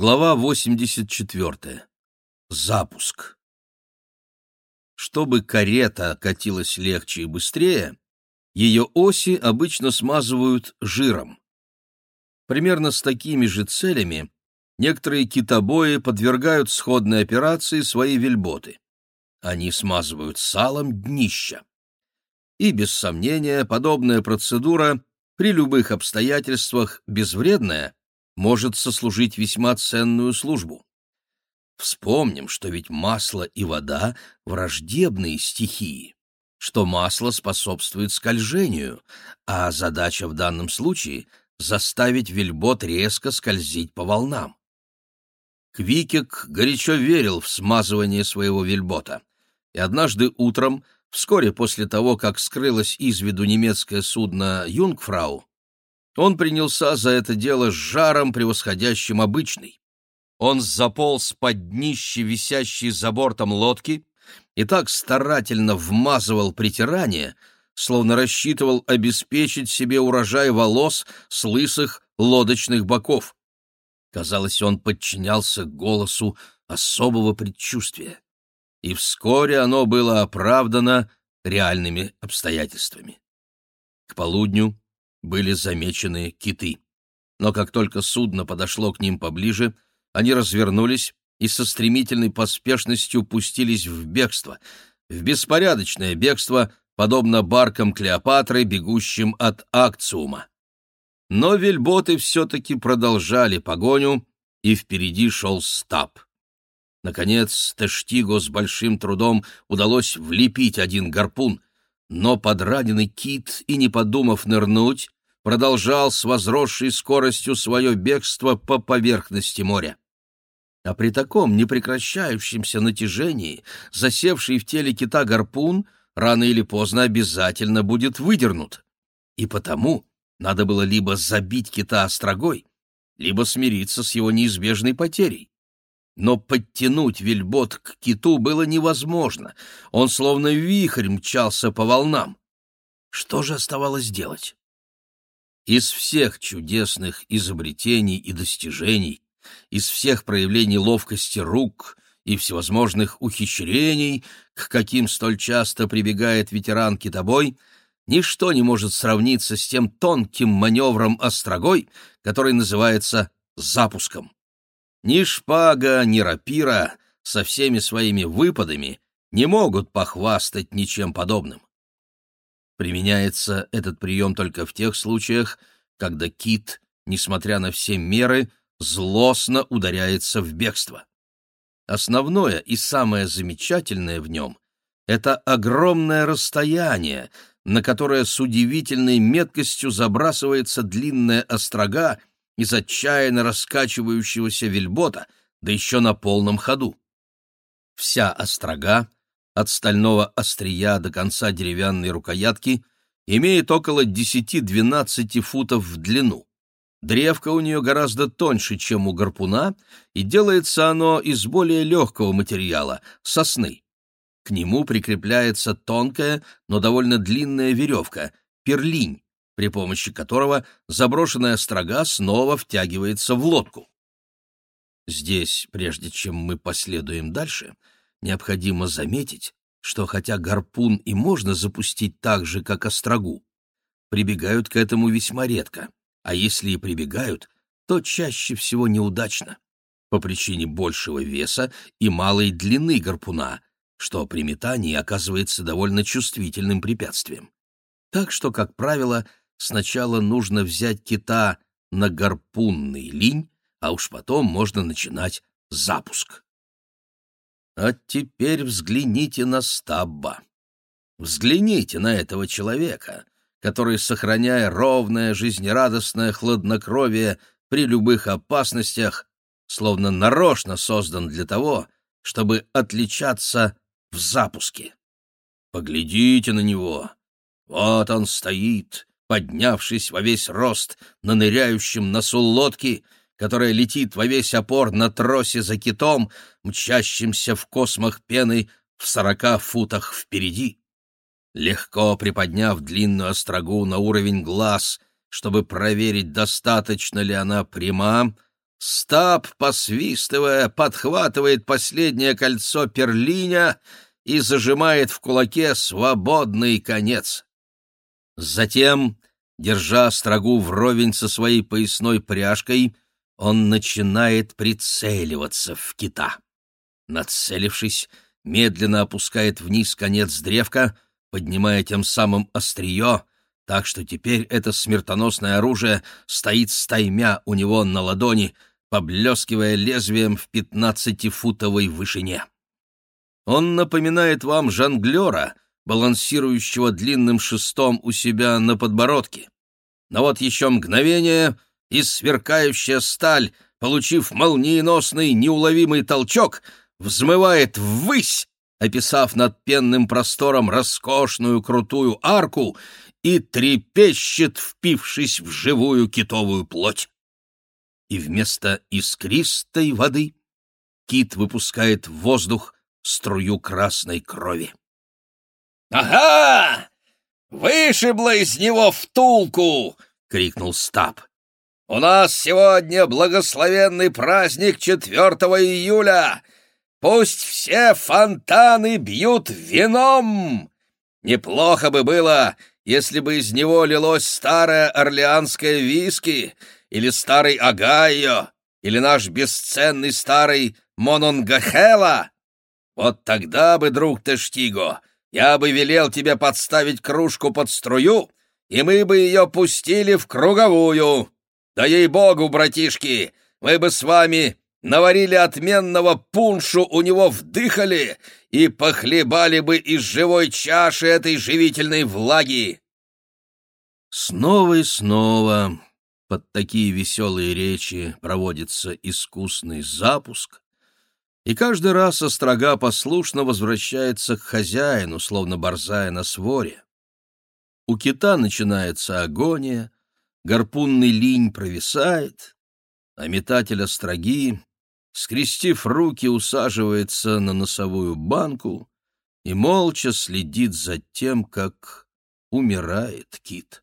Глава 84. Запуск. Чтобы карета катилась легче и быстрее, ее оси обычно смазывают жиром. Примерно с такими же целями некоторые китобои подвергают сходной операции свои вельботы. Они смазывают салом днища. И, без сомнения, подобная процедура при любых обстоятельствах безвредная, может сослужить весьма ценную службу. Вспомним, что ведь масло и вода — враждебные стихии, что масло способствует скольжению, а задача в данном случае — заставить вельбот резко скользить по волнам. Квикек горячо верил в смазывание своего вельбота, и однажды утром, вскоре после того, как скрылось из виду немецкое судно «Юнгфрау», он принялся за это дело с жаром, превосходящим обычный. Он заполз под днище, висящей за бортом лодки, и так старательно вмазывал притирание, словно рассчитывал обеспечить себе урожай волос с лысых лодочных боков. Казалось, он подчинялся голосу особого предчувствия, и вскоре оно было оправдано реальными обстоятельствами. К полудню были замечены киты. Но как только судно подошло к ним поближе, они развернулись и со стремительной поспешностью пустились в бегство, в беспорядочное бегство, подобно баркам Клеопатры, бегущим от Акциума. Но вельботы все-таки продолжали погоню, и впереди шел стаб. Наконец, Тештиго с большим трудом удалось влепить один гарпун, но подраненный кит, и не подумав нырнуть, продолжал с возросшей скоростью свое бегство по поверхности моря. А при таком непрекращающемся натяжении засевший в теле кита гарпун рано или поздно обязательно будет выдернут. И потому надо было либо забить кита острогой, либо смириться с его неизбежной потерей но подтянуть вельбот к киту было невозможно. Он словно вихрь мчался по волнам. Что же оставалось делать? Из всех чудесных изобретений и достижений, из всех проявлений ловкости рук и всевозможных ухищрений, к каким столь часто прибегает ветеран китобой, ничто не может сравниться с тем тонким маневром острогой, который называется запуском. Ни шпага, ни рапира со всеми своими выпадами не могут похвастать ничем подобным. Применяется этот прием только в тех случаях, когда кит, несмотря на все меры, злостно ударяется в бегство. Основное и самое замечательное в нем — это огромное расстояние, на которое с удивительной меткостью забрасывается длинная острога из отчаянно раскачивающегося вельбота, да еще на полном ходу. Вся острога, от стального острия до конца деревянной рукоятки, имеет около 10-12 футов в длину. Древко у нее гораздо тоньше, чем у гарпуна, и делается оно из более легкого материала — сосны. К нему прикрепляется тонкая, но довольно длинная веревка — перлинь, при помощи которого заброшенная строга снова втягивается в лодку. Здесь, прежде чем мы последуем дальше, необходимо заметить, что хотя гарпун и можно запустить так же, как острогу, прибегают к этому весьма редко, а если и прибегают, то чаще всего неудачно, по причине большего веса и малой длины гарпуна, что при метании оказывается довольно чувствительным препятствием. Так что, как правило, сначала нужно взять кита на гарпунный линь, а уж потом можно начинать запуск. А теперь взгляните на Стабба. Взгляните на этого человека, который, сохраняя ровное, жизнерадостное хладнокровие при любых опасностях, словно нарочно создан для того, чтобы отличаться в запуске. Поглядите на него. Вот он стоит, поднявшись во весь рост на ныряющем носу лодки, которая летит во весь опор на тросе за китом, мчащимся в космах пены в сорока футах впереди. Легко приподняв длинную острогу на уровень глаз, чтобы проверить, достаточно ли она пряма, Стаб, посвистывая, подхватывает последнее кольцо перлиня и зажимает в кулаке свободный конец. Затем, держа строгу вровень со своей поясной пряжкой, он начинает прицеливаться в кита. Нацелившись, медленно опускает вниз конец древка, поднимая тем самым острие, так что теперь это смертоносное оружие стоит стаймя у него на ладони, поблескивая лезвием в пятнадцатифутовой вышине. Он напоминает вам жонглера, балансирующего длинным шестом у себя на подбородке. Но вот еще мгновение, и сверкающая сталь, получив молниеносный неуловимый толчок, взмывает ввысь, описав над пенным простором роскошную крутую арку и трепещет, впившись в живую китовую плоть. И вместо искристой воды кит выпускает в воздух струю красной крови. «Ага! Вышибло из него втулку!» — крикнул Стаб. «У нас сегодня благословенный праздник 4 июля! Пусть все фонтаны бьют вином! Неплохо бы было, если бы из него лилось старое орлеанское виски, или старый Огайо, или наш бесценный старый Мононгахела. Вот тогда бы, друг Тэштиго, я бы велел тебе подставить кружку под струю, и мы бы ее пустили вкруговую. Да ей-богу, братишки, мы бы с вами наварили отменного пуншу у него вдыхали и похлебали бы из живой чаши этой живительной влаги. Снова и снова под такие веселые речи проводится искусный запуск, и каждый раз острога послушно возвращается к хозяину, словно борзая на своре. У кита начинается агония, гарпунный линь провисает, а метатель остроги скрестив руки, усаживается на носовую банку и молча следит за тем, как умирает кит.